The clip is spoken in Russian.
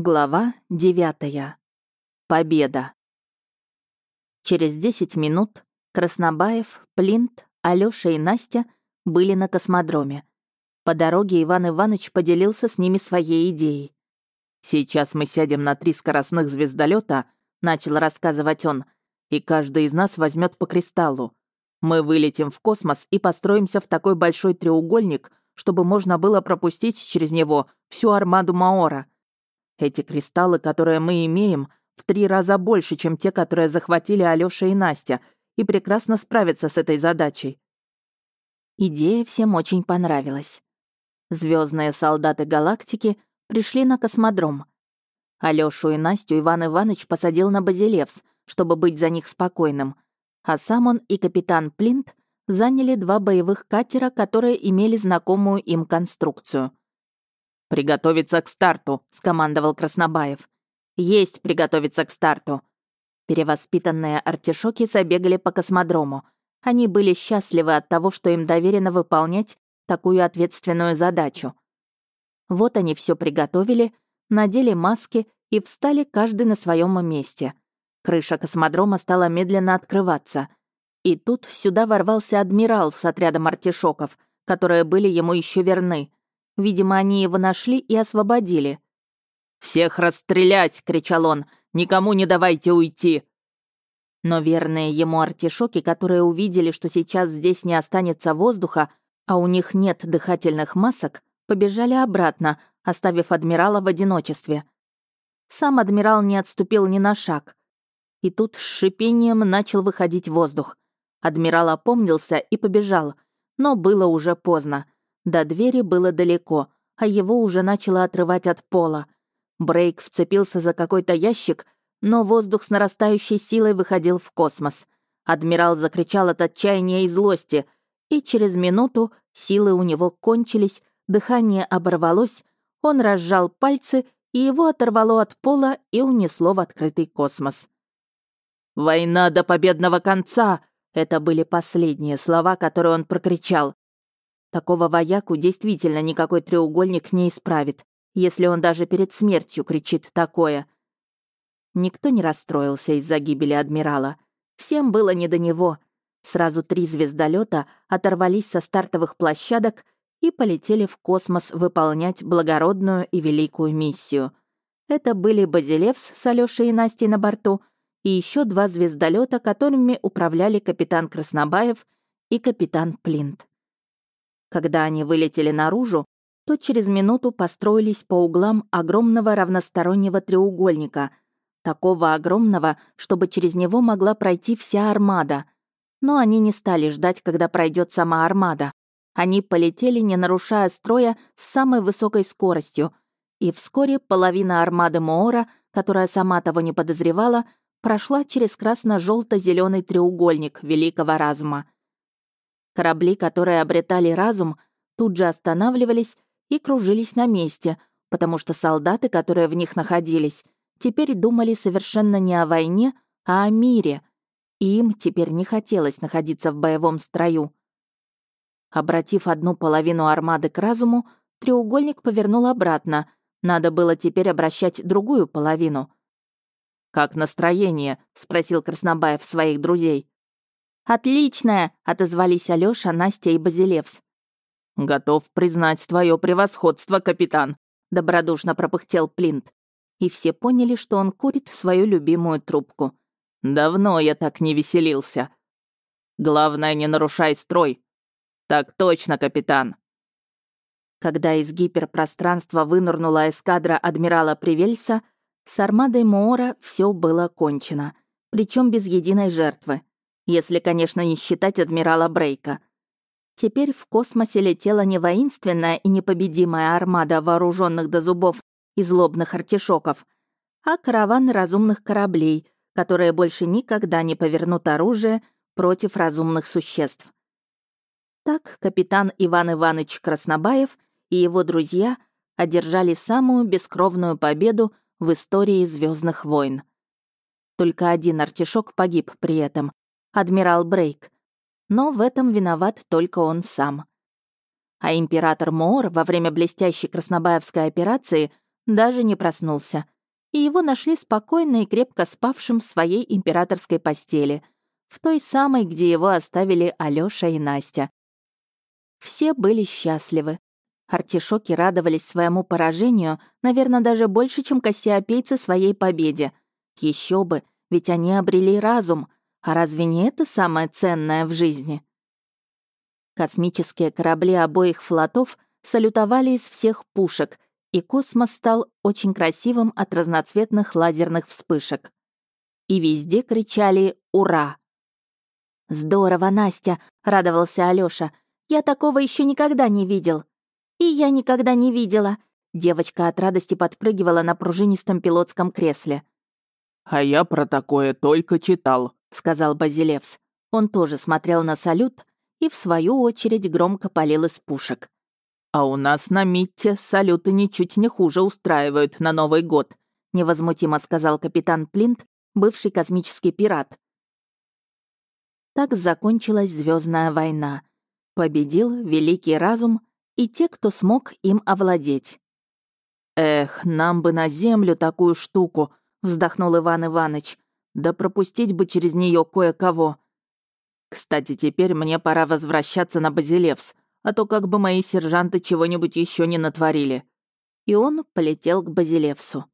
Глава девятая. Победа. Через десять минут Краснобаев, Плинт, Алёша и Настя были на космодроме. По дороге Иван Иванович поделился с ними своей идеей. «Сейчас мы сядем на три скоростных звездолета, начал рассказывать он, «и каждый из нас возьмет по кристаллу. Мы вылетим в космос и построимся в такой большой треугольник, чтобы можно было пропустить через него всю армаду Маора — эти кристаллы, которые мы имеем, в три раза больше, чем те, которые захватили Алёша и Настя, и прекрасно справятся с этой задачей. Идея всем очень понравилась. Звездные солдаты галактики пришли на космодром. Алёшу и Настю Иван Иванович посадил на Базилевс, чтобы быть за них спокойным, а сам он и капитан Плинт заняли два боевых катера, которые имели знакомую им конструкцию. «Приготовиться к старту», — скомандовал Краснобаев. «Есть приготовиться к старту». Перевоспитанные артишоки забегали по космодрому. Они были счастливы от того, что им доверено выполнять такую ответственную задачу. Вот они все приготовили, надели маски и встали каждый на своем месте. Крыша космодрома стала медленно открываться. И тут сюда ворвался адмирал с отрядом артишоков, которые были ему еще верны. Видимо, они его нашли и освободили. «Всех расстрелять!» — кричал он. «Никому не давайте уйти!» Но верные ему артишоки, которые увидели, что сейчас здесь не останется воздуха, а у них нет дыхательных масок, побежали обратно, оставив адмирала в одиночестве. Сам адмирал не отступил ни на шаг. И тут с шипением начал выходить воздух. Адмирал опомнился и побежал, но было уже поздно. До двери было далеко, а его уже начало отрывать от пола. Брейк вцепился за какой-то ящик, но воздух с нарастающей силой выходил в космос. Адмирал закричал от отчаяния и злости, и через минуту силы у него кончились, дыхание оборвалось, он разжал пальцы, и его оторвало от пола и унесло в открытый космос. «Война до победного конца!» — это были последние слова, которые он прокричал. Такого вояку действительно никакой треугольник не исправит, если он даже перед смертью кричит такое. Никто не расстроился из-за гибели адмирала. Всем было не до него. Сразу три звездолета оторвались со стартовых площадок и полетели в космос выполнять благородную и великую миссию. Это были Базилевс с Алёшей и Настей на борту и еще два звездолета, которыми управляли капитан Краснобаев и капитан Плинт. Когда они вылетели наружу, то через минуту построились по углам огромного равностороннего треугольника, такого огромного, чтобы через него могла пройти вся армада. Но они не стали ждать, когда пройдет сама армада. Они полетели, не нарушая строя, с самой высокой скоростью, и вскоре половина армады Моора, которая сама того не подозревала, прошла через красно желто зеленый треугольник великого разума. Корабли, которые обретали разум, тут же останавливались и кружились на месте, потому что солдаты, которые в них находились, теперь думали совершенно не о войне, а о мире, и им теперь не хотелось находиться в боевом строю. Обратив одну половину армады к разуму, треугольник повернул обратно. Надо было теперь обращать другую половину. «Как настроение?» — спросил Краснобаев своих друзей. «Отличная!» — отозвались Алёша, Настя и Базилевс. «Готов признать твое превосходство, капитан», — добродушно пропыхтел Плинт. И все поняли, что он курит свою любимую трубку. «Давно я так не веселился». «Главное, не нарушай строй». «Так точно, капитан». Когда из гиперпространства вынырнула эскадра адмирала Привельса, с армадой Моора все было кончено, причем без единой жертвы если, конечно, не считать адмирала Брейка. Теперь в космосе летела не воинственная и непобедимая армада вооруженных до зубов и злобных артишоков, а караван разумных кораблей, которые больше никогда не повернут оружие против разумных существ. Так капитан Иван Иванович Краснобаев и его друзья одержали самую бескровную победу в истории Звездных войн. Только один артишок погиб при этом, адмирал Брейк. Но в этом виноват только он сам. А император Моор во время блестящей краснобаевской операции даже не проснулся. И его нашли спокойно и крепко спавшим в своей императорской постели, в той самой, где его оставили Алёша и Настя. Все были счастливы. Артишоки радовались своему поражению, наверное, даже больше, чем кассиопейцы своей победе. Еще бы, ведь они обрели разум. А разве не это самое ценное в жизни? Космические корабли обоих флотов салютовали из всех пушек, и космос стал очень красивым от разноцветных лазерных вспышек. И везде кричали «Ура!». «Здорово, Настя!» — радовался Алёша. «Я такого еще никогда не видел». «И я никогда не видела!» Девочка от радости подпрыгивала на пружинистом пилотском кресле. «А я про такое только читал», — сказал Базилевс. Он тоже смотрел на салют и, в свою очередь, громко палил из пушек. «А у нас на Митте салюты ничуть не хуже устраивают на Новый год», — невозмутимо сказал капитан Плинт, бывший космический пират. Так закончилась звездная война. Победил великий разум и те, кто смог им овладеть. «Эх, нам бы на Землю такую штуку», — вздохнул Иван Иванович. «Да пропустить бы через нее кое-кого. Кстати, теперь мне пора возвращаться на Базилевс, а то как бы мои сержанты чего-нибудь еще не натворили». И он полетел к Базилевсу.